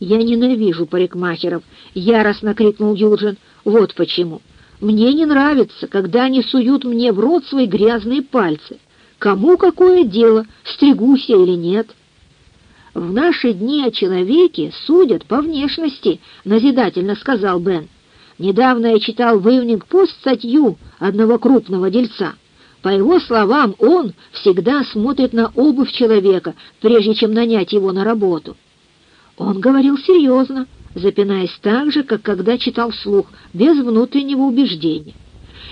«Я ненавижу парикмахеров!» — яростно крикнул Юджин. «Вот почему. Мне не нравится, когда они суют мне в рот свои грязные пальцы. Кому какое дело, стригусь я или нет?» «В наши дни о человеке судят по внешности», — назидательно сказал Бен. «Недавно я читал в Ивнинг пост статью одного крупного дельца. По его словам, он всегда смотрит на обувь человека, прежде чем нанять его на работу». Он говорил серьезно, запинаясь так же, как когда читал вслух, без внутреннего убеждения.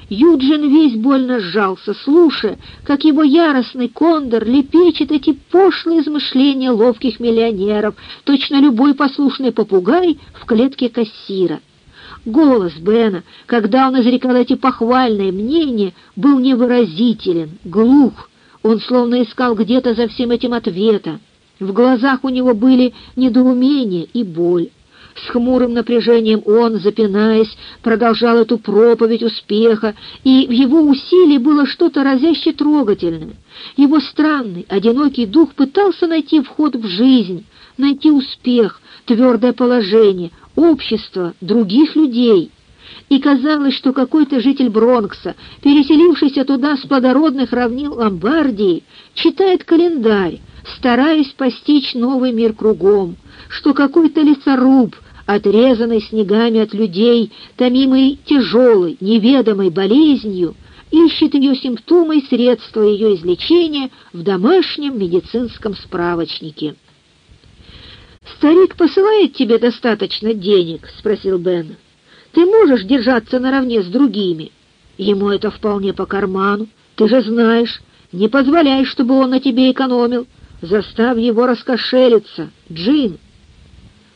Юджин весь больно сжался, слушая, как его яростный кондор лепечет эти пошлые измышления ловких миллионеров, точно любой послушный попугай в клетке кассира. Голос Бена, когда он изрекал эти похвальные мнения, был невыразителен, глух. Он словно искал где-то за всем этим ответа. В глазах у него были недоумение и боль. С хмурым напряжением он, запинаясь, продолжал эту проповедь успеха, и в его усилии было что-то разяще трогательное. Его странный, одинокий дух пытался найти вход в жизнь, найти успех, твердое положение, общество, других людей. И казалось, что какой-то житель Бронкса, переселившийся туда с плодородных равнин Ломбардии, читает календарь, стараясь постичь новый мир кругом, что какой-то лесоруб, отрезанный снегами от людей, томимый тяжелой, неведомой болезнью, ищет ее симптомы и средства ее излечения в домашнем медицинском справочнике. «Старик посылает тебе достаточно денег?» — спросил Бен. «Ты можешь держаться наравне с другими? Ему это вполне по карману. Ты же знаешь, не позволяй, чтобы он на тебе экономил. Заставь его раскошелиться, Джин!»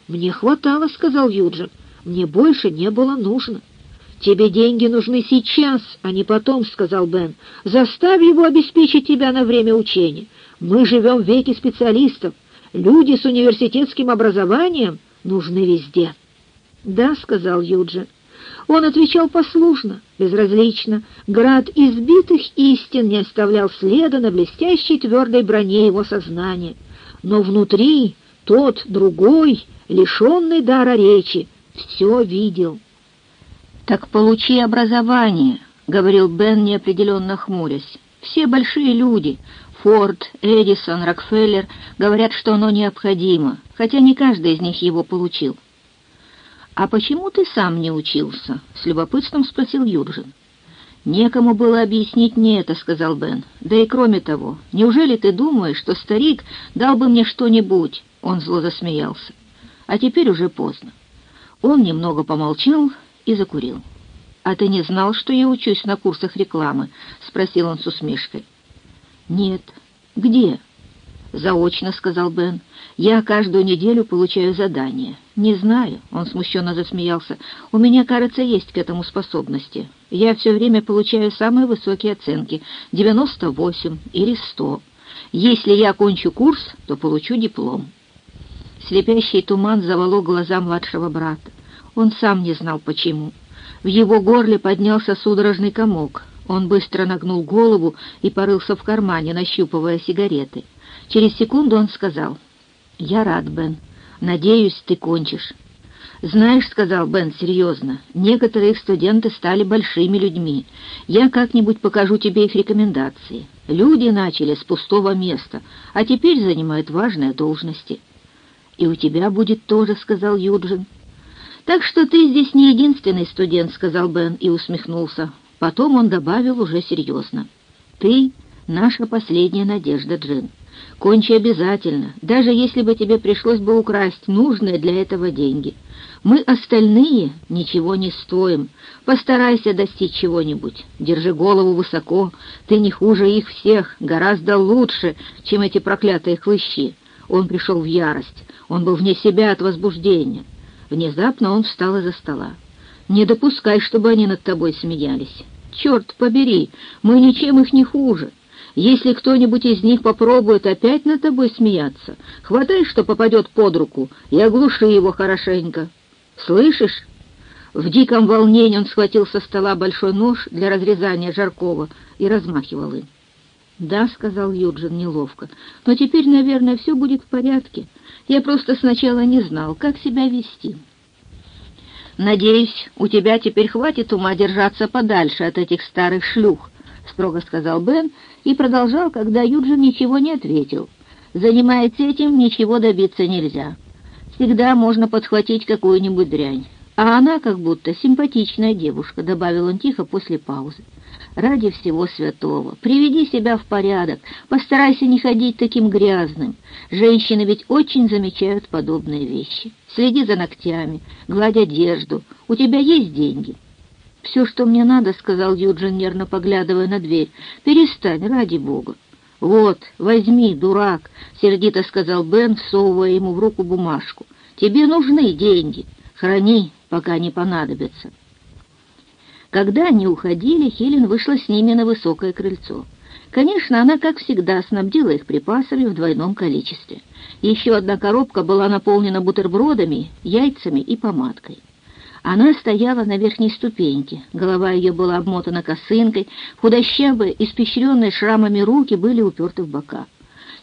«Мне хватало», — сказал Юджин. «Мне больше не было нужно». «Тебе деньги нужны сейчас, а не потом», — сказал Бен. «Заставь его обеспечить тебя на время учения. Мы живем в веке специалистов. Люди с университетским образованием нужны везде». «Да», — сказал Юджин. Он отвечал послушно, безразлично. Град избитых истин не оставлял следа на блестящей твердой броне его сознания. Но внутри тот, другой, лишенный дара речи, все видел. «Так получи образование», — говорил Бен, неопределенно хмурясь. «Все большие люди, Форд, Эдисон, Рокфеллер, говорят, что оно необходимо, хотя не каждый из них его получил». «А почему ты сам не учился?» — с любопытством спросил Юджин. «Некому было объяснить мне это», — сказал Бен. «Да и кроме того, неужели ты думаешь, что старик дал бы мне что-нибудь?» Он зло засмеялся. «А теперь уже поздно». Он немного помолчал и закурил. «А ты не знал, что я учусь на курсах рекламы?» — спросил он с усмешкой. «Нет». «Где?» «Заочно», — сказал Бен. «Я каждую неделю получаю задание». «Не знаю», — он смущенно засмеялся. «У меня, кажется, есть к этому способности. Я все время получаю самые высокие оценки — 98 или 100. Если я окончу курс, то получу диплом». Слепящий туман заволок глаза младшего брата. Он сам не знал, почему. В его горле поднялся судорожный комок. Он быстро нагнул голову и порылся в кармане, нащупывая сигареты. Через секунду он сказал, «Я рад, Бен. Надеюсь, ты кончишь». «Знаешь, — сказал Бен серьезно, — некоторые студенты стали большими людьми. Я как-нибудь покажу тебе их рекомендации. Люди начали с пустого места, а теперь занимают важные должности». «И у тебя будет тоже», — сказал Юджин. «Так что ты здесь не единственный студент», — сказал Бен и усмехнулся. Потом он добавил уже серьезно. «Ты — наша последняя надежда, Джин». Кончи обязательно, даже если бы тебе пришлось бы украсть нужные для этого деньги. Мы остальные ничего не стоим. Постарайся достичь чего-нибудь. Держи голову высоко. Ты не хуже их всех, гораздо лучше, чем эти проклятые хлыщи. Он пришел в ярость. Он был вне себя от возбуждения. Внезапно он встал из-за стола. «Не допускай, чтобы они над тобой смеялись. Черт побери, мы ничем их не хуже. Если кто-нибудь из них попробует опять над тобой смеяться, хватай, что попадет под руку, и оглуши его хорошенько. Слышишь?» В диком волнении он схватил со стола большой нож для разрезания жаркого и размахивал им. «Да», — сказал Юджин неловко, — «но теперь, наверное, все будет в порядке. Я просто сначала не знал, как себя вести». «Надеюсь, у тебя теперь хватит ума держаться подальше от этих старых шлюх», — строго сказал Бен и продолжал, когда Юджин ничего не ответил. «Занимаясь этим, ничего добиться нельзя. Всегда можно подхватить какую-нибудь дрянь. А она как будто симпатичная девушка», — добавил он тихо после паузы ради всего святого, приведи себя в порядок, постарайся не ходить таким грязным. Женщины ведь очень замечают подобные вещи. Следи за ногтями, гладь одежду. У тебя есть деньги?» «Все, что мне надо», — сказал Юджин, нервно поглядывая на дверь. «Перестань, ради бога». «Вот, возьми, дурак», — сердито сказал Бен, всовывая ему в руку бумажку. «Тебе нужны деньги. Храни, пока не понадобятся». Когда они уходили, Хелен вышла с ними на высокое крыльцо. Конечно, она, как всегда, снабдила их припасами в двойном количестве. Еще одна коробка была наполнена бутербродами, яйцами и помадкой. Она стояла на верхней ступеньке, голова ее была обмотана косынкой, худощавые, испещренные шрамами руки были уперты в бока.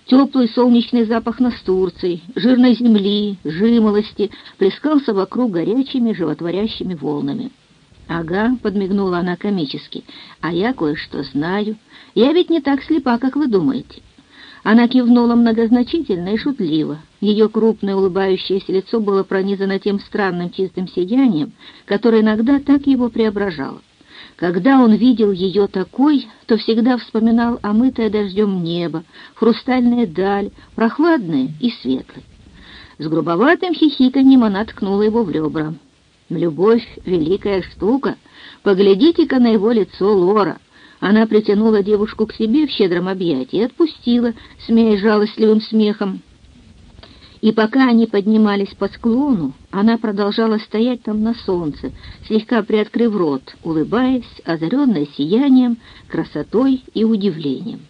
Теплый солнечный запах настурций, жирной земли, жимолости плескался вокруг горячими животворящими волнами. «Ага», — подмигнула она комически, — «а я кое-что знаю. Я ведь не так слепа, как вы думаете». Она кивнула многозначительно и шутливо. Ее крупное улыбающееся лицо было пронизано тем странным чистым сиянием, которое иногда так его преображало. Когда он видел ее такой, то всегда вспоминал омытое дождем небо, хрустальная даль, прохладная и светлая. С грубоватым хихиканьем она ткнула его в ребра. Любовь — великая штука. Поглядите-ка на его лицо, Лора. Она притянула девушку к себе в щедром объятии и отпустила, смеясь жалостливым смехом. И пока они поднимались по склону, она продолжала стоять там на солнце, слегка приоткрыв рот, улыбаясь, озаренная сиянием, красотой и удивлением.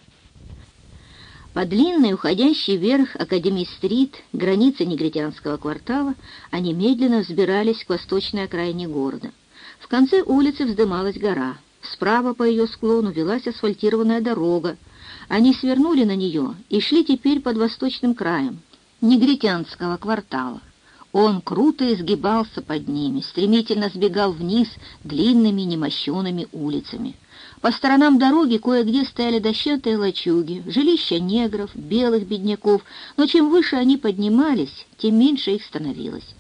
По длинной, уходящей вверх Академий-стрит, границе негритянского квартала, они медленно взбирались к восточной окраине города. В конце улицы вздымалась гора. Справа по ее склону велась асфальтированная дорога. Они свернули на нее и шли теперь под восточным краем негритянского квартала. Он круто изгибался под ними, стремительно сбегал вниз длинными немощенными улицами. По сторонам дороги кое-где стояли дощатые лачуги, жилища негров, белых бедняков, но чем выше они поднимались, тем меньше их становилось.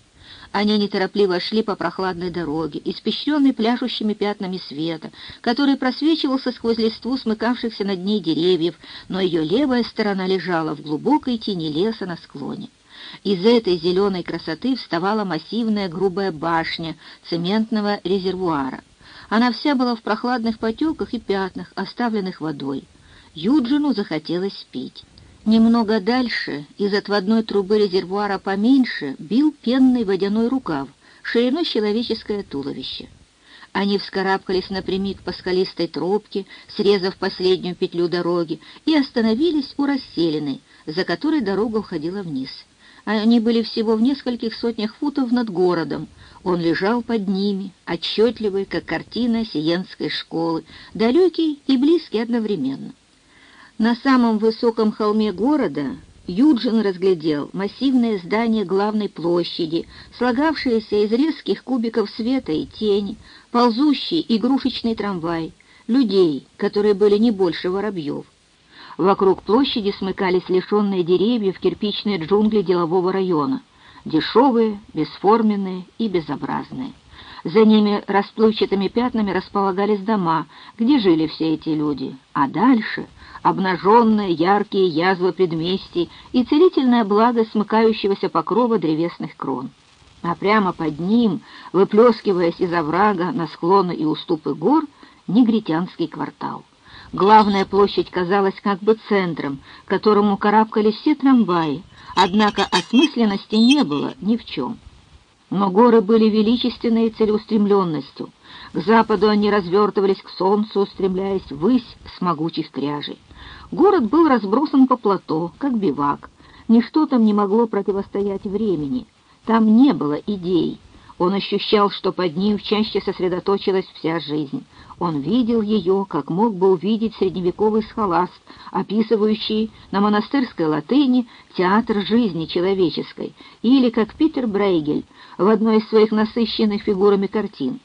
Они неторопливо шли по прохладной дороге, испещренной пляшущими пятнами света, который просвечивался сквозь листву смыкавшихся над ней деревьев, но ее левая сторона лежала в глубокой тени леса на склоне. Из этой зеленой красоты вставала массивная грубая башня цементного резервуара. Она вся была в прохладных потеках и пятнах, оставленных водой. Юджину захотелось пить. Немного дальше, из отводной трубы резервуара поменьше, бил пенный водяной рукав, шириной человеческое туловище. Они вскарабкались напрямик по скалистой тропке, срезав последнюю петлю дороги, и остановились у расселины, за которой дорога уходила вниз. Они были всего в нескольких сотнях футов над городом. Он лежал под ними, отчетливый, как картина сиенской школы, далекий и близкий одновременно. На самом высоком холме города Юджин разглядел массивное здание главной площади, слагавшееся из резких кубиков света и тени, ползущий игрушечный трамвай, людей, которые были не больше воробьев. Вокруг площади смыкались лишенные деревьев кирпичные джунгли делового района, дешевые, бесформенные и безобразные. За ними расплывчатыми пятнами располагались дома, где жили все эти люди, а дальше обнаженные яркие язвы предместий и целительное благо смыкающегося покрова древесных крон. А прямо под ним, выплескиваясь из оврага на склоны и уступы гор, негритянский квартал. Главная площадь казалась как бы центром, к которому карабкались все трамваи, однако осмысленности не было ни в чем. Но горы были величественной целеустремленностью. К западу они развертывались к солнцу, устремляясь ввысь с могучих кряжей. Город был разбросан по плато, как бивак. Ничто там не могло противостоять времени. Там не было идей. Он ощущал, что под ним чаще сосредоточилась вся жизнь. Он видел ее, как мог бы увидеть средневековый схоласт, описывающий на монастырской латыни театр жизни человеческой, или как Питер Брейгель в одной из своих насыщенных фигурами картин.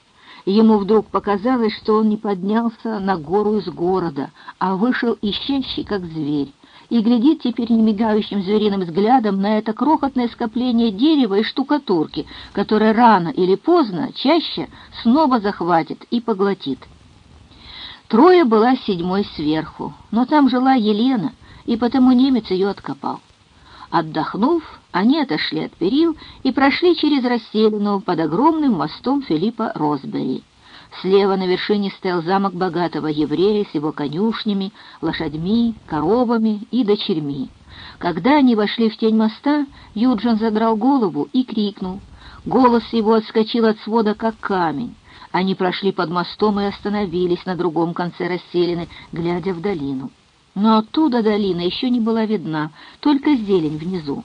Ему вдруг показалось, что он не поднялся на гору из города, а вышел ищащий, как зверь, и глядит теперь немигающим звериным взглядом на это крохотное скопление дерева и штукатурки, которое рано или поздно, чаще, снова захватит и поглотит. Трое была седьмой сверху, но там жила Елена, и потому немец ее откопал. Отдохнув, они отошли от перил и прошли через расселину под огромным мостом Филиппа Росбери. Слева на вершине стоял замок богатого еврея с его конюшнями, лошадьми, коровами и дочерьми. Когда они вошли в тень моста, Юджин задрал голову и крикнул. Голос его отскочил от свода, как камень. Они прошли под мостом и остановились на другом конце расселины, глядя в долину. Но оттуда долина еще не была видна, только зелень внизу.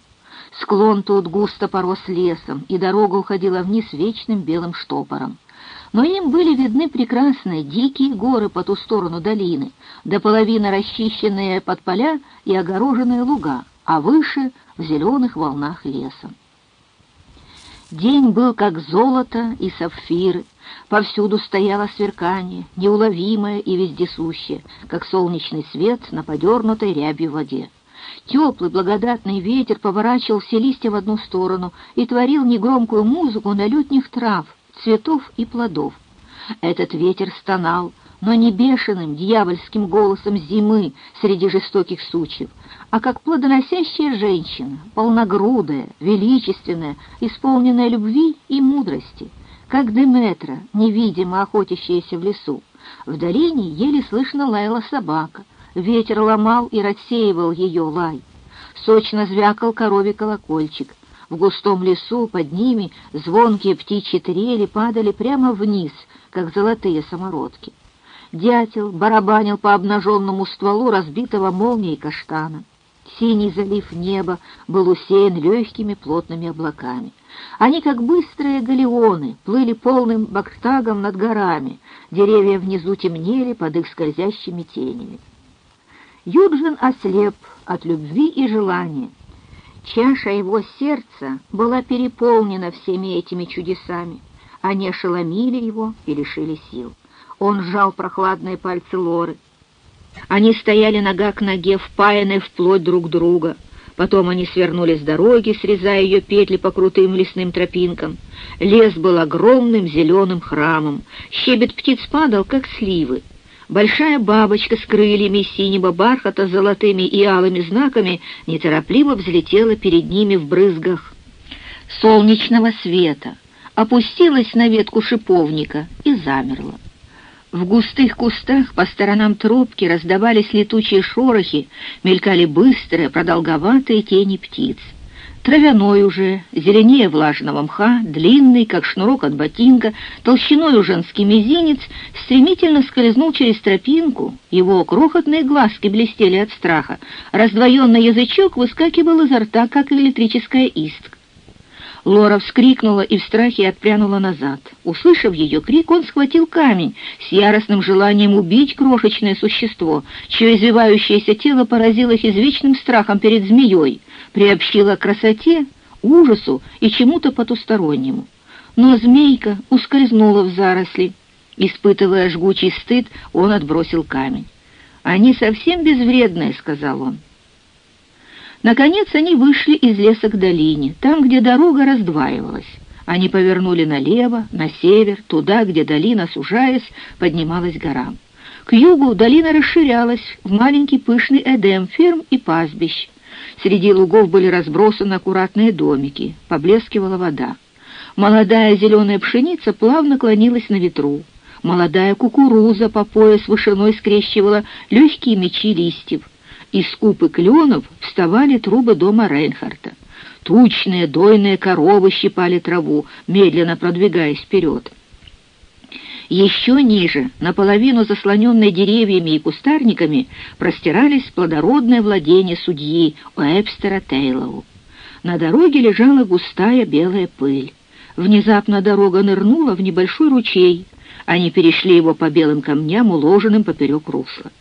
Склон тут густо порос лесом, и дорога уходила вниз вечным белым штопором. Но им были видны прекрасные дикие горы по ту сторону долины, до половины расчищенные под поля и огороженные луга, а выше — в зеленых волнах леса. День был как золото и сапфиры, повсюду стояло сверкание, неуловимое и вездесущее, как солнечный свет на подернутой рябью воде. Теплый благодатный ветер поворачивал все листья в одну сторону и творил негромкую музыку на лютних трав, цветов и плодов. Этот ветер стонал, но не бешеным дьявольским голосом зимы среди жестоких сучьев, а как плодоносящая женщина, полногрудая, величественная, исполненная любви и мудрости, как Деметра, невидимо охотящаяся в лесу. В долине еле слышно лаяла собака, ветер ломал и рассеивал ее лай. Сочно звякал коровий колокольчик. В густом лесу под ними звонкие птичьи трели падали прямо вниз, как золотые самородки. Дятел барабанил по обнаженному стволу разбитого молнией каштана. Синий залив неба был усеян легкими плотными облаками. Они, как быстрые галеоны, плыли полным бактагом над горами, деревья внизу темнели под их скользящими тенями. Юджин ослеп от любви и желания. Чаша его сердца была переполнена всеми этими чудесами. Они ошеломили его и лишили сил. Он сжал прохладные пальцы Лоры. Они стояли нога к ноге, впаянные вплоть друг друга. Потом они свернули с дороги, срезая ее петли по крутым лесным тропинкам. Лес был огромным зеленым храмом. Щебет птиц падал, как сливы. Большая бабочка с крыльями синего бархата с золотыми и алыми знаками неторопливо взлетела перед ними в брызгах солнечного света, опустилась на ветку шиповника и замерла. В густых кустах по сторонам тропки раздавались летучие шорохи, мелькали быстрые, продолговатые тени птиц. Травяной уже, зеленее влажного мха, длинный, как шнурок от ботинка, толщиной у женский мизинец, стремительно скользнул через тропинку, его крохотные глазки блестели от страха, раздвоенный язычок выскакивал изо рта, как электрическая искра. Лора вскрикнула и в страхе отпрянула назад. Услышав ее крик, он схватил камень с яростным желанием убить крошечное существо, чье извивающееся тело поразило их извечным страхом перед змеей, приобщило к красоте, ужасу и чему-то потустороннему. Но змейка ускользнула в заросли. Испытывая жгучий стыд, он отбросил камень. «Они совсем безвредные», — сказал он. Наконец они вышли из леса к долине, там, где дорога раздваивалась. Они повернули налево, на север, туда, где долина, сужаясь, поднималась горам. К югу долина расширялась в маленький пышный эдем ферм и пастбищ. Среди лугов были разбросаны аккуратные домики, поблескивала вода. Молодая зеленая пшеница плавно клонилась на ветру. Молодая кукуруза по пояс вышиной скрещивала легкие мечи листьев. Из купы кленов вставали трубы дома Рейнхарта. Тучные дойные коровы щипали траву, медленно продвигаясь вперед. Еще ниже, наполовину заслоненные деревьями и кустарниками, простирались плодородное владение судьи Уэбстера Тейлоу. На дороге лежала густая белая пыль. Внезапно дорога нырнула в небольшой ручей. Они перешли его по белым камням, уложенным поперек русла.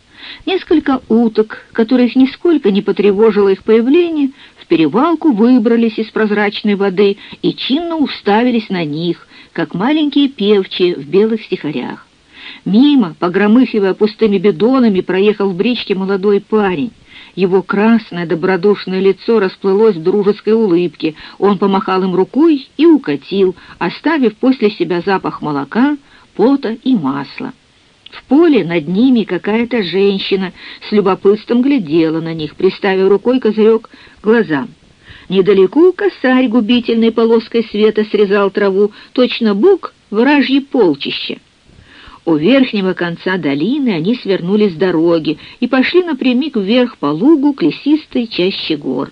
Несколько уток, которых нисколько не потревожило их появление, в перевалку выбрались из прозрачной воды и чинно уставились на них, как маленькие певчие в белых стихарях. Мимо, погромыхивая пустыми бидонами, проехал в бричке молодой парень. Его красное добродушное лицо расплылось в дружеской улыбке. Он помахал им рукой и укатил, оставив после себя запах молока, пота и масла. В поле над ними какая-то женщина с любопытством глядела на них, приставив рукой козырек глазам. Недалеко косарь губительной полоской света срезал траву, точно бук вражье полчище. У верхнего конца долины они свернули с дороги и пошли напрямик вверх по лугу к лесистой чаще гор.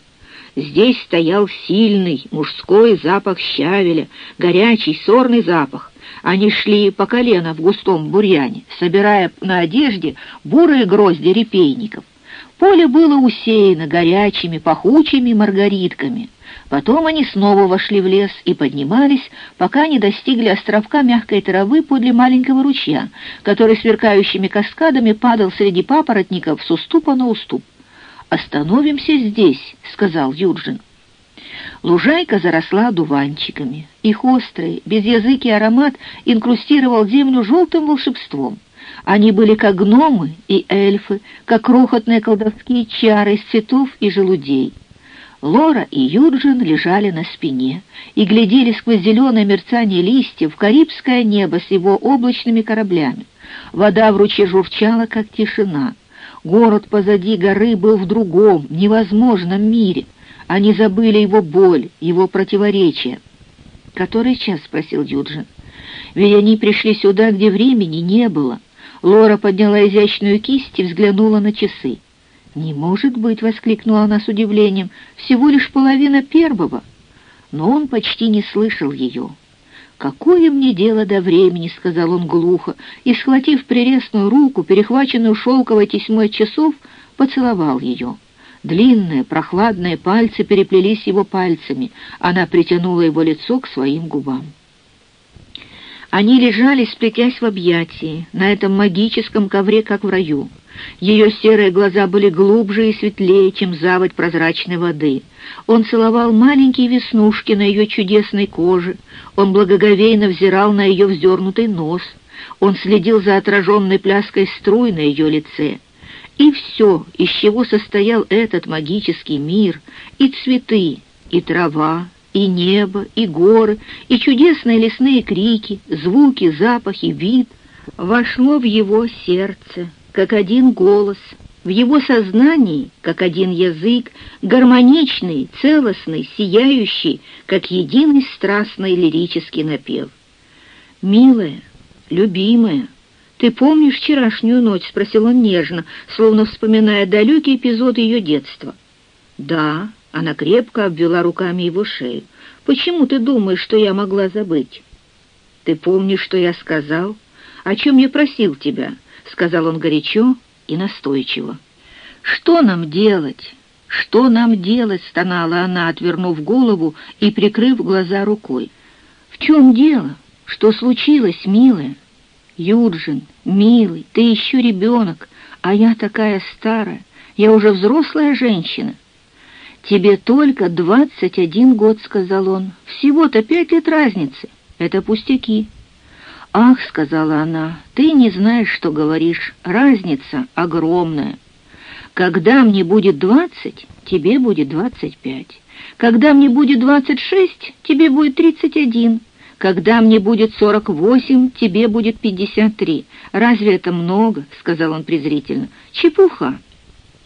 Здесь стоял сильный мужской запах щавеля, горячий сорный запах. Они шли по колено в густом бурьяне, собирая на одежде бурые грозди репейников. Поле было усеяно горячими, пахучими маргаритками. Потом они снова вошли в лес и поднимались, пока не достигли островка мягкой травы подле маленького ручья, который сверкающими каскадами падал среди папоротников с уступа на уступ. «Остановимся здесь», — сказал Юджин. Лужайка заросла дуванчиками. Их острый, безязыкий аромат инкрустировал землю желтым волшебством. Они были как гномы и эльфы, как крохотные колдовские чары из цветов и желудей. Лора и Юджин лежали на спине и глядели сквозь зеленое мерцание листьев в карибское небо с его облачными кораблями. Вода в ручье журчала, как тишина. Город позади горы был в другом, невозможном мире. Они забыли его боль, его противоречия. «Который час?» — спросил Юджин. «Ведь они пришли сюда, где времени не было». Лора подняла изящную кисть и взглянула на часы. «Не может быть!» — воскликнула она с удивлением. «Всего лишь половина первого!» Но он почти не слышал ее. «Какое мне дело до времени?» — сказал он глухо, и, схватив прелестную руку, перехваченную шелковой тесьмой часов, поцеловал ее. Длинные, прохладные пальцы переплелись его пальцами. Она притянула его лицо к своим губам. Они лежали, сплетясь в объятии, на этом магическом ковре, как в раю. Ее серые глаза были глубже и светлее, чем заводь прозрачной воды. Он целовал маленькие веснушки на ее чудесной коже. Он благоговейно взирал на ее вздернутый нос. Он следил за отраженной пляской струй на ее лице. И все, из чего состоял этот магический мир, и цветы, и трава, и небо, и горы, и чудесные лесные крики, звуки, запахи, вид, вошло в его сердце как один голос, в его сознании, как один язык, гармоничный, целостный, сияющий, как единый страстный лирический напев. «Милая, любимая, ты помнишь вчерашнюю ночь?» — спросил он нежно, словно вспоминая далекий эпизод ее детства. «Да», — она крепко обвела руками его шею. «Почему ты думаешь, что я могла забыть?» «Ты помнишь, что я сказал? О чем я просил тебя?» — сказал он горячо и настойчиво. «Что нам делать? Что нам делать?» — стонала она, отвернув голову и прикрыв глаза рукой. «В чем дело? Что случилось, милая?» «Юджин, милый, ты еще ребенок, а я такая старая, я уже взрослая женщина». «Тебе только двадцать один год», — сказал он. «Всего-то пять лет разницы. Это пустяки». «Ах», — сказала она, — «ты не знаешь, что говоришь. Разница огромная. Когда мне будет двадцать, тебе будет двадцать пять. Когда мне будет двадцать шесть, тебе будет тридцать один. Когда мне будет сорок восемь, тебе будет пятьдесят три. Разве это много?» — сказал он презрительно. «Чепуха».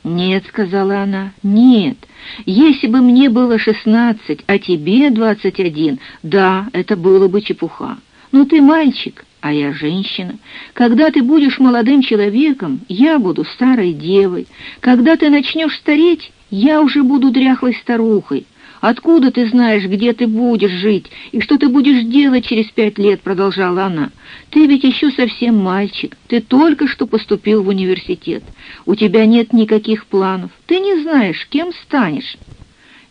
«Нет», — сказала она, — «нет. Если бы мне было шестнадцать, а тебе двадцать один, да, это было бы чепуха». «Ну ты мальчик, а я женщина. Когда ты будешь молодым человеком, я буду старой девой. Когда ты начнешь стареть, я уже буду дряхлой старухой. Откуда ты знаешь, где ты будешь жить и что ты будешь делать через пять лет?» — продолжала она. «Ты ведь еще совсем мальчик. Ты только что поступил в университет. У тебя нет никаких планов. Ты не знаешь, кем станешь».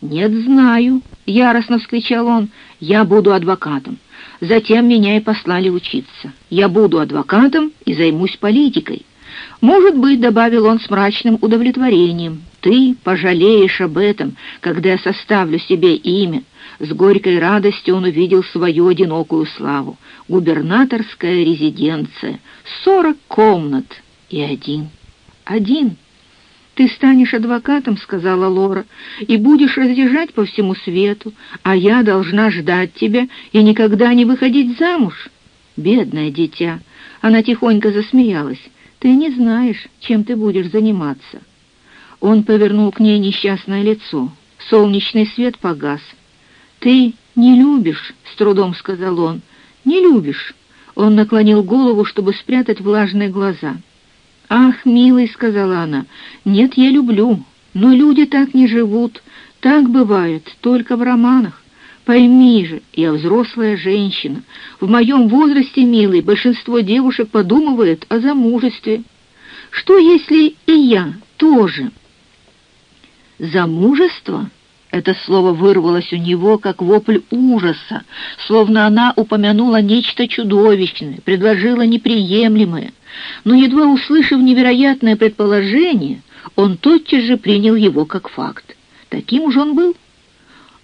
«Нет, знаю», — яростно вскричал он, — «я буду адвокатом. Затем меня и послали учиться. Я буду адвокатом и займусь политикой. Может быть, — добавил он с мрачным удовлетворением, — ты пожалеешь об этом, когда я составлю себе имя. С горькой радостью он увидел свою одинокую славу. Губернаторская резиденция, сорок комнат и один. Один. «Ты станешь адвокатом», — сказала Лора, — «и будешь разъезжать по всему свету, а я должна ждать тебя и никогда не выходить замуж». «Бедное дитя!» — она тихонько засмеялась. «Ты не знаешь, чем ты будешь заниматься». Он повернул к ней несчастное лицо. Солнечный свет погас. «Ты не любишь», — с трудом сказал он. «Не любишь». Он наклонил голову, чтобы спрятать влажные глаза. «Ах, милый», — сказала она, — «нет, я люблю, но люди так не живут, так бывает только в романах. Пойми же, я взрослая женщина. В моем возрасте, милый, большинство девушек подумывает о замужестве. Что, если и я тоже?» «Замужество?» Это слово вырвалось у него, как вопль ужаса, словно она упомянула нечто чудовищное, предложила неприемлемое. Но, едва услышав невероятное предположение, он тотчас же принял его как факт. Таким уж он был.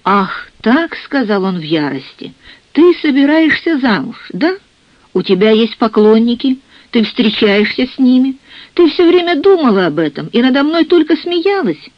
«Ах, так», — сказал он в ярости, — «ты собираешься замуж, да? У тебя есть поклонники, ты встречаешься с ними, ты все время думала об этом и надо мной только смеялась».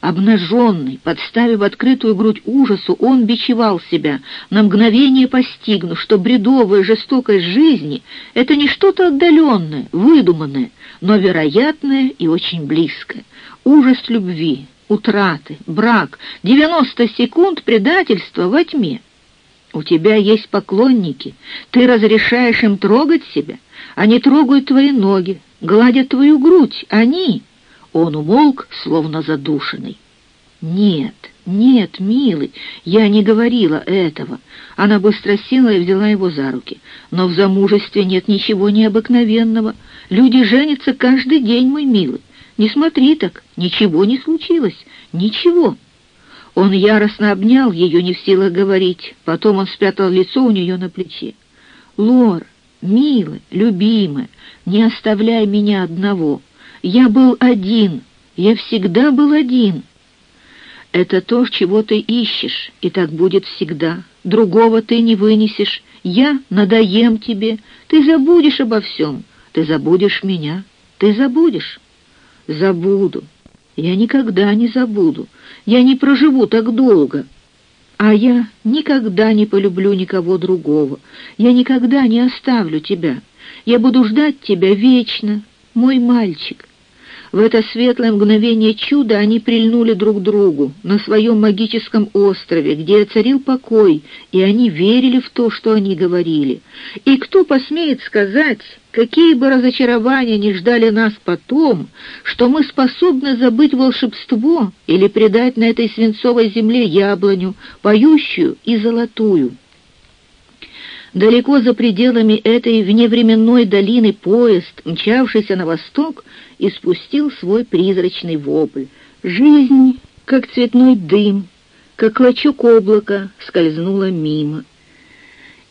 Обнаженный, подставив открытую грудь ужасу, он бичевал себя, на мгновение постигнув, что бредовая жестокость жизни — это не что-то отдаленное, выдуманное, но вероятное и очень близкое. Ужас любви, утраты, брак, девяносто секунд предательства во тьме. У тебя есть поклонники, ты разрешаешь им трогать себя, они трогают твои ноги, гладят твою грудь, они... Он умолк, словно задушенный. «Нет, нет, милый, я не говорила этого». Она быстро села и взяла его за руки. «Но в замужестве нет ничего необыкновенного. Люди женятся каждый день, мой милый. Не смотри так, ничего не случилось, ничего». Он яростно обнял ее, не в силах говорить. Потом он спрятал лицо у нее на плече. «Лор, милый, любимая, не оставляй меня одного». Я был один, я всегда был один. Это то, чего ты ищешь, и так будет всегда. Другого ты не вынесешь. Я надоем тебе. Ты забудешь обо всем. Ты забудешь меня. Ты забудешь. Забуду. Я никогда не забуду. Я не проживу так долго. А я никогда не полюблю никого другого. Я никогда не оставлю тебя. Я буду ждать тебя вечно, мой мальчик. В это светлое мгновение чуда они прильнули друг другу на своем магическом острове, где царил покой, и они верили в то, что они говорили. И кто посмеет сказать, какие бы разочарования ни ждали нас потом, что мы способны забыть волшебство или предать на этой свинцовой земле яблоню, поющую и золотую? Далеко за пределами этой вневременной долины поезд, мчавшийся на восток, испустил свой призрачный вопль. Жизнь, как цветной дым, как клочок облака, скользнула мимо.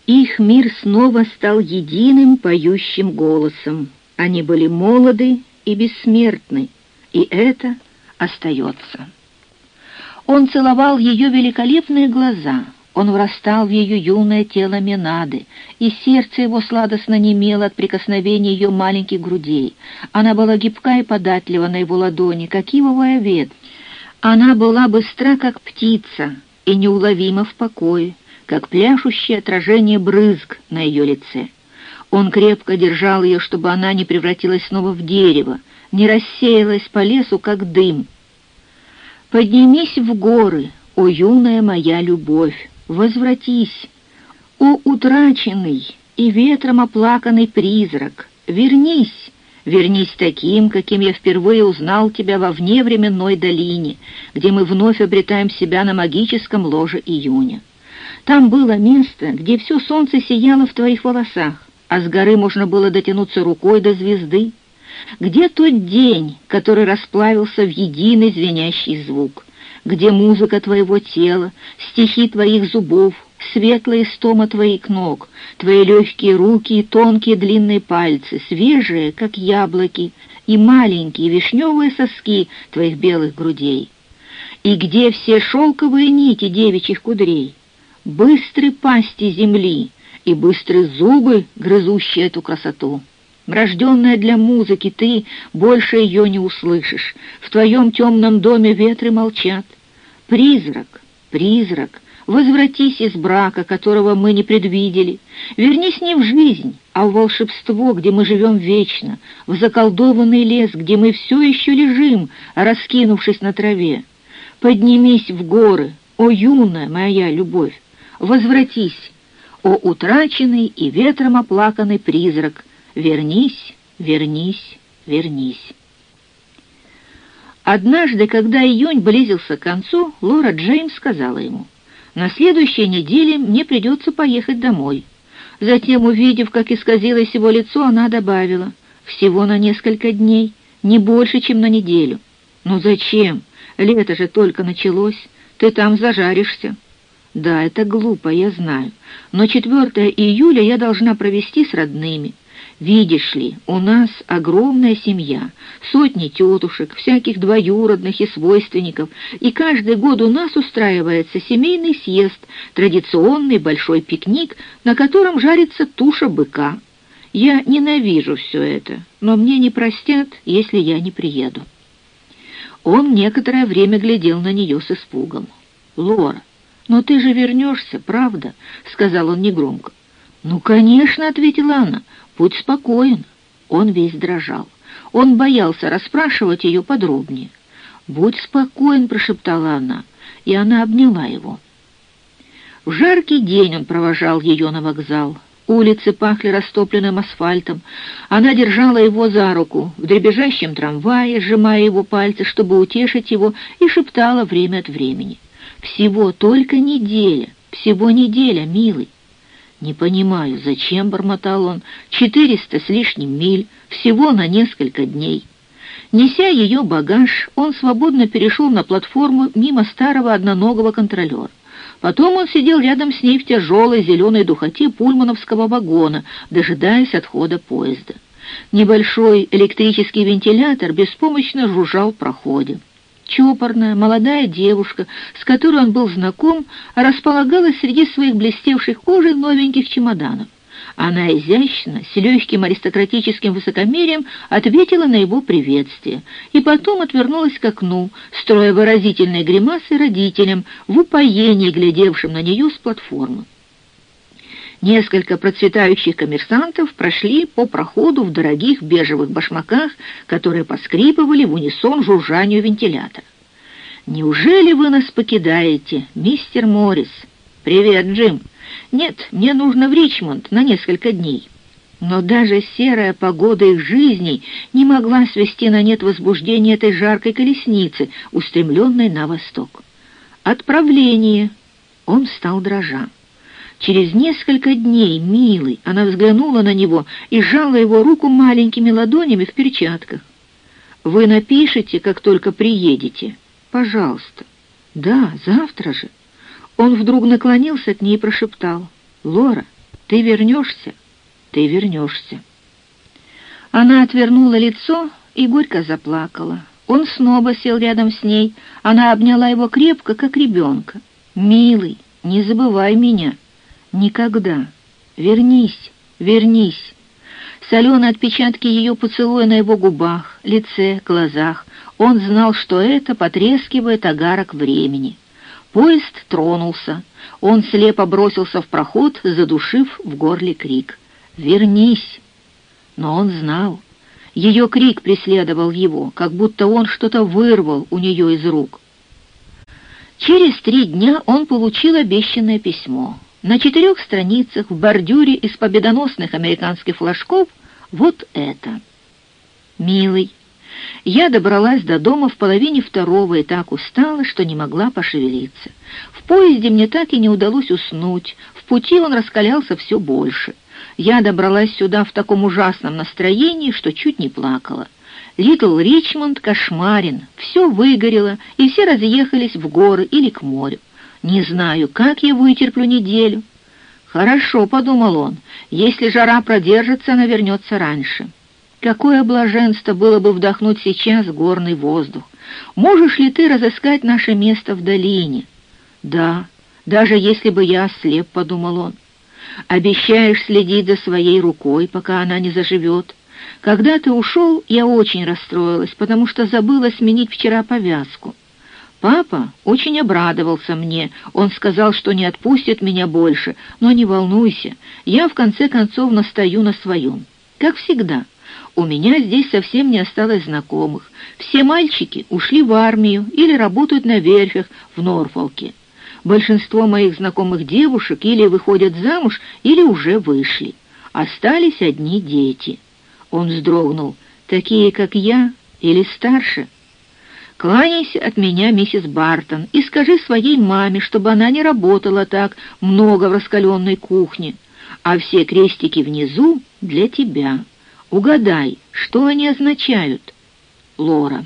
Их мир снова стал единым поющим голосом. Они были молоды и бессмертны, и это остается. Он целовал ее великолепные глаза — он врастал в ее юное тело Менады, и сердце его сладостно немело от прикосновения ее маленьких грудей. Она была гибка и податлива на его ладони, как ивовая ветвь. Она была быстра, как птица, и неуловима в покое, как пляшущее отражение брызг на ее лице. Он крепко держал ее, чтобы она не превратилась снова в дерево, не рассеялась по лесу, как дым. «Поднимись в горы, о юная моя любовь!» Возвратись, о утраченный и ветром оплаканный призрак, вернись, вернись таким, каким я впервые узнал тебя во вневременной долине, где мы вновь обретаем себя на магическом ложе июня. Там было место, где все солнце сияло в твоих волосах, а с горы можно было дотянуться рукой до звезды. Где тот день, который расплавился в единый звенящий звук? Где музыка твоего тела, стихи твоих зубов, светлая стома твоих ног, твои легкие руки и тонкие длинные пальцы, свежие, как яблоки, и маленькие вишневые соски твоих белых грудей. И где все шелковые нити девичьих кудрей, быстрые пасти земли и быстрые зубы, грызущие эту красоту. Рожденная для музыки, ты больше ее не услышишь. В твоем темном доме ветры молчат. Призрак, призрак, возвратись из брака, которого мы не предвидели. Вернись не в жизнь, а в волшебство, где мы живем вечно, в заколдованный лес, где мы все еще лежим, раскинувшись на траве. Поднимись в горы, о юная моя любовь, возвратись, о утраченный и ветром оплаканный призрак, вернись, вернись, вернись. Однажды, когда июнь близился к концу, Лора Джеймс сказала ему, «На следующей неделе мне придется поехать домой». Затем, увидев, как исказилось его лицо, она добавила, «Всего на несколько дней, не больше, чем на неделю». «Ну зачем? Лето же только началось, ты там зажаришься». «Да, это глупо, я знаю, но 4 июля я должна провести с родными». Видишь ли, у нас огромная семья, сотни тетушек, всяких двоюродных и свойственников, и каждый год у нас устраивается семейный съезд, традиционный большой пикник, на котором жарится туша быка. Я ненавижу все это, но мне не простят, если я не приеду. Он некоторое время глядел на нее с испугом. «Лора, но ты же вернешься, правда?» — сказал он негромко. «Ну, конечно», — ответила она, Будь спокоен. Он весь дрожал. Он боялся расспрашивать ее подробнее. «Будь спокоен», — прошептала она, и она обняла его. В жаркий день он провожал ее на вокзал. Улицы пахли растопленным асфальтом. Она держала его за руку в дребезжащем трамвае, сжимая его пальцы, чтобы утешить его, и шептала время от времени. «Всего только неделя, всего неделя, милый. «Не понимаю, зачем?» — бормотал он. «Четыреста с лишним миль, всего на несколько дней». Неся ее багаж, он свободно перешел на платформу мимо старого одноногого контролера. Потом он сидел рядом с ней в тяжелой зеленой духоте пульмановского вагона, дожидаясь отхода поезда. Небольшой электрический вентилятор беспомощно жужжал в проходе. Чопорная, молодая девушка, с которой он был знаком, располагалась среди своих блестевших кожей новеньких чемоданов. Она изящно, с легким аристократическим высокомерием ответила на его приветствие и потом отвернулась к окну, строя выразительные гримасы родителям, в упоении глядевшим на нее с платформы. Несколько процветающих коммерсантов прошли по проходу в дорогих бежевых башмаках, которые поскрипывали в унисон жужжанию вентилятора. «Неужели вы нас покидаете, мистер Моррис?» «Привет, Джим!» «Нет, мне нужно в Ричмонд на несколько дней». Но даже серая погода их жизней не могла свести на нет возбуждение этой жаркой колесницы, устремленной на восток. Отправление. Он стал дрожа. Через несколько дней, милый, она взглянула на него и сжала его руку маленькими ладонями в перчатках. «Вы напишите, как только приедете? Пожалуйста». «Да, завтра же». Он вдруг наклонился к ней и прошептал. «Лора, ты вернешься? Ты вернешься». Она отвернула лицо и горько заплакала. Он снова сел рядом с ней. Она обняла его крепко, как ребенка. «Милый, не забывай меня». Никогда. Вернись, вернись. Соленые отпечатки ее поцелуя на его губах, лице, глазах. Он знал, что это потрескивает огарок времени. Поезд тронулся. Он слепо бросился в проход, задушив в горле крик. «Вернись!» Но он знал. Ее крик преследовал его, как будто он что-то вырвал у нее из рук. Через три дня он получил обещанное письмо. На четырех страницах в бордюре из победоносных американских флажков вот это. «Милый, я добралась до дома в половине второго и так устала, что не могла пошевелиться. В поезде мне так и не удалось уснуть, в пути он раскалялся все больше. Я добралась сюда в таком ужасном настроении, что чуть не плакала. Литл Ричмонд кошмарен, все выгорело, и все разъехались в горы или к морю. Не знаю, как я вытерплю неделю. «Хорошо», — подумал он, — «если жара продержится, она вернется раньше». Какое блаженство было бы вдохнуть сейчас горный воздух. Можешь ли ты разыскать наше место в долине? Да, даже если бы я ослеп, — подумал он. Обещаешь следить за своей рукой, пока она не заживет. Когда ты ушел, я очень расстроилась, потому что забыла сменить вчера повязку. Папа очень обрадовался мне. Он сказал, что не отпустит меня больше. Но не волнуйся, я в конце концов настаю на своем. Как всегда. У меня здесь совсем не осталось знакомых. Все мальчики ушли в армию или работают на верфях в Норфолке. Большинство моих знакомых девушек или выходят замуж, или уже вышли. Остались одни дети. Он вздрогнул. Такие, как я, или старше? Кланяйся от меня, миссис Бартон, и скажи своей маме, чтобы она не работала так много в раскаленной кухне, а все крестики внизу для тебя. Угадай, что они означают? Лора.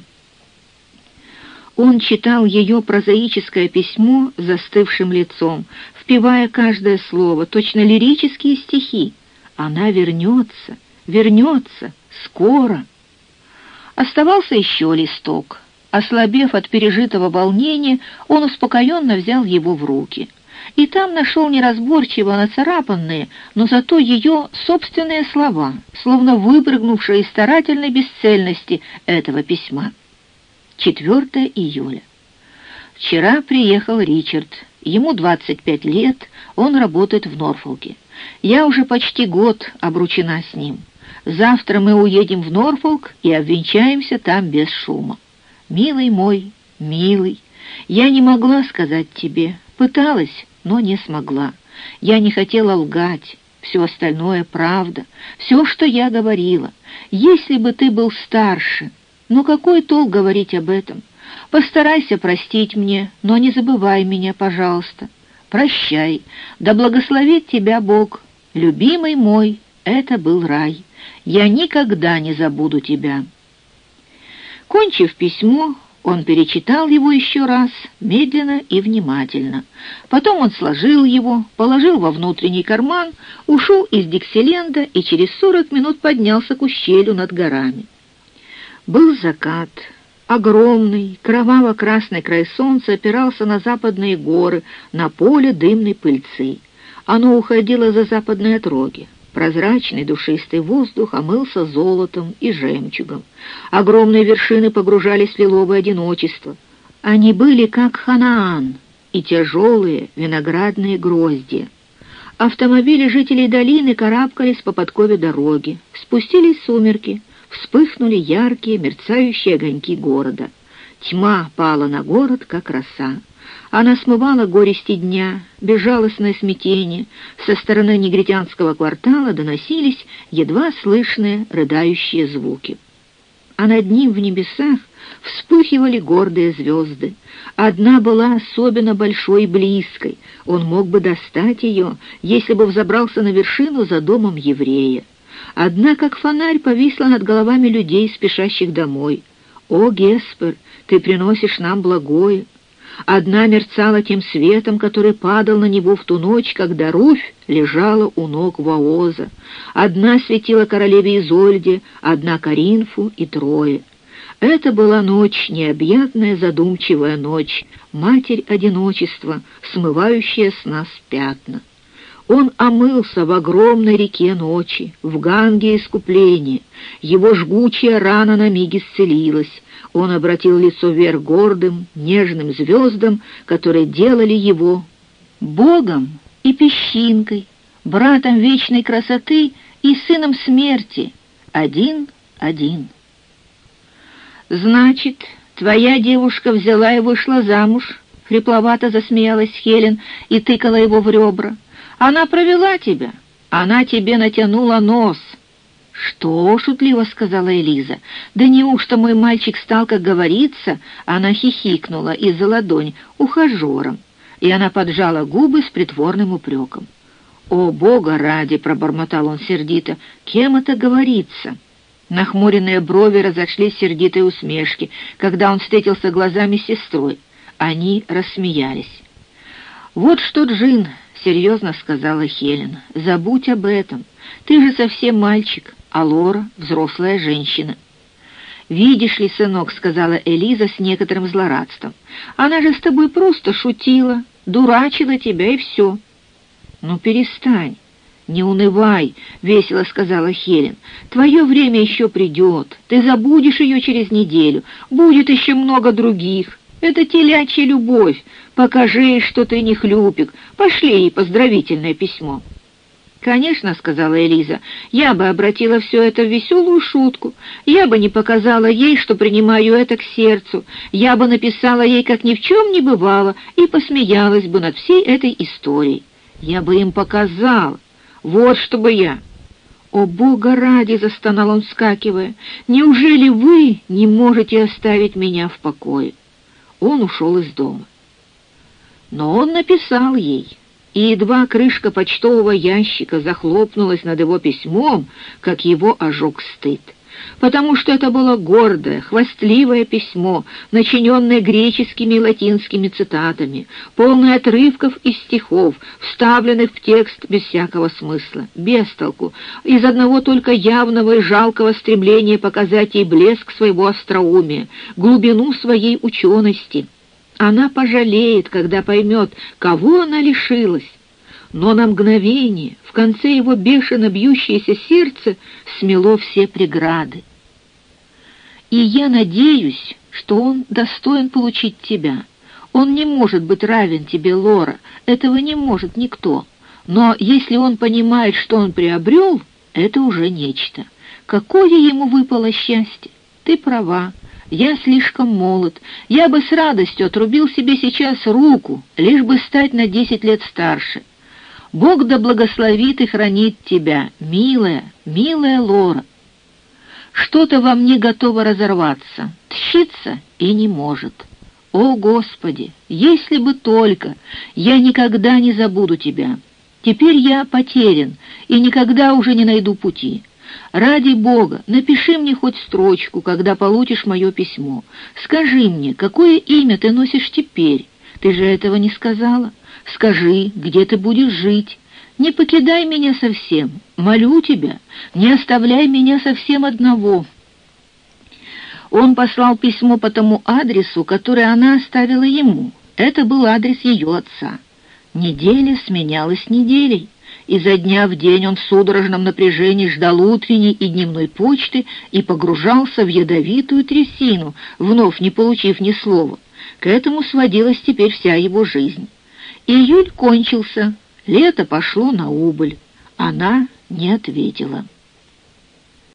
Он читал ее прозаическое письмо застывшим лицом, впивая каждое слово, точно лирические стихи. Она вернется, вернется, скоро. Оставался еще листок. Ослабев от пережитого волнения, он успокоенно взял его в руки. И там нашел неразборчиво нацарапанные, но зато ее собственные слова, словно выпрыгнувшие из старательной бесцельности этого письма. 4 июля. Вчера приехал Ричард. Ему 25 лет, он работает в Норфолке. Я уже почти год обручена с ним. Завтра мы уедем в Норфолк и обвенчаемся там без шума. Милый мой, милый, я не могла сказать тебе, пыталась, но не смогла. Я не хотела лгать, все остальное правда, все, что я говорила. Если бы ты был старше, но какой толк говорить об этом? Постарайся простить мне, но не забывай меня, пожалуйста. Прощай, да благословит тебя Бог. Любимый мой, это был рай. Я никогда не забуду тебя». Кончив письмо, он перечитал его еще раз, медленно и внимательно. Потом он сложил его, положил во внутренний карман, ушел из Диксиленда и через сорок минут поднялся к ущелью над горами. Был закат. Огромный, кроваво-красный край солнца опирался на западные горы, на поле дымной пыльцы. Оно уходило за западные отроги. Прозрачный душистый воздух омылся золотом и жемчугом. Огромные вершины погружались в лиловое одиночество. Они были как Ханаан и тяжелые виноградные грозди. Автомобили жителей долины карабкались по подкове дороги. Спустились сумерки, вспыхнули яркие мерцающие огоньки города. Тьма пала на город, как роса. Она смывала горести дня, безжалостное смятение. Со стороны негритянского квартала доносились едва слышные рыдающие звуки. А над ним в небесах вспыхивали гордые звезды. Одна была особенно большой и близкой. Он мог бы достать ее, если бы взобрался на вершину за домом еврея. Одна, как фонарь, повисла над головами людей, спешащих домой. «О, Геспер, ты приносишь нам благое!» Одна мерцала тем светом, который падал на него в ту ночь, когда Руфь лежала у ног Ваоза. Одна светила королеве Изольде, одна Каринфу и Трое. Это была ночь, необъятная задумчивая ночь, матерь одиночества, смывающая с нас пятна. Он омылся в огромной реке ночи, в ганге искупления. Его жгучая рана на миг исцелилась. Он обратил лицо вверх гордым, нежным звездам, которые делали его Богом и песчинкой, братом вечной красоты и сыном смерти, один-один. «Значит, твоя девушка взяла и вышла замуж?» — хрипловато засмеялась Хелен и тыкала его в ребра. Она провела тебя, она тебе натянула нос». «Что?» — шутливо сказала Элиза. «Да неужто мой мальчик стал, как говорится?» Она хихикнула из-за ладонь ухажером, и она поджала губы с притворным упреком. «О, Бога ради!» — пробормотал он сердито. «Кем это говорится?» Нахмуренные брови разошлись сердитой усмешки, когда он встретился глазами с сестрой. Они рассмеялись. «Вот что, Джин», — серьезно сказала Хелен, — «забудь об этом. Ты же совсем мальчик, а взрослая женщина». «Видишь ли, сынок», — сказала Элиза с некоторым злорадством, — «она же с тобой просто шутила, дурачила тебя и все». «Ну, перестань, не унывай», — весело сказала Хелен. «Твое время еще придет, ты забудешь ее через неделю, будет еще много других. Это телячья любовь, покажи ей, что ты не хлюпик, пошли ей поздравительное письмо». «Конечно», — сказала Элиза, — «я бы обратила все это в веселую шутку. Я бы не показала ей, что принимаю это к сердцу. Я бы написала ей, как ни в чем не бывало, и посмеялась бы над всей этой историей. Я бы им показала. Вот чтобы я...» «О, Бога ради!» — застонал он, вскакивая. «Неужели вы не можете оставить меня в покое?» Он ушел из дома. Но он написал ей и едва крышка почтового ящика захлопнулась над его письмом, как его ожег стыд. Потому что это было гордое, хвастливое письмо, начиненное греческими и латинскими цитатами, полное отрывков из стихов, вставленных в текст без всякого смысла, без толку, из одного только явного и жалкого стремления показать ей блеск своего остроумия, глубину своей учености — она пожалеет, когда поймет, кого она лишилась. Но на мгновение в конце его бешено бьющееся сердце смело все преграды. И я надеюсь, что он достоин получить тебя. Он не может быть равен тебе, Лора, этого не может никто. Но если он понимает, что он приобрел, это уже нечто. Какое ему выпало счастье? Ты права. Я слишком молод. Я бы с радостью отрубил себе сейчас руку, лишь бы стать на десять лет старше. Бог да благословит и хранит тебя, милая, милая Лора. Что-то во мне готово разорваться, тщиться и не может. О, Господи, если бы только, я никогда не забуду тебя. Теперь я потерян и никогда уже не найду пути. Ради Бога, напиши мне хоть строчку, когда получишь мое письмо. Скажи мне, какое имя ты носишь теперь? Ты же этого не сказала. Скажи, где ты будешь жить. Не покидай меня совсем. Молю тебя, не оставляй меня совсем одного». Он послал письмо по тому адресу, который она оставила ему. Это был адрес ее отца. Неделя сменялась неделей. Изо дня в день он в судорожном напряжении ждал утренней и дневной почты и погружался в ядовитую трясину, вновь не получив ни слова. К этому сводилась теперь вся его жизнь. Июль кончился, лето пошло на убыль. Она не ответила.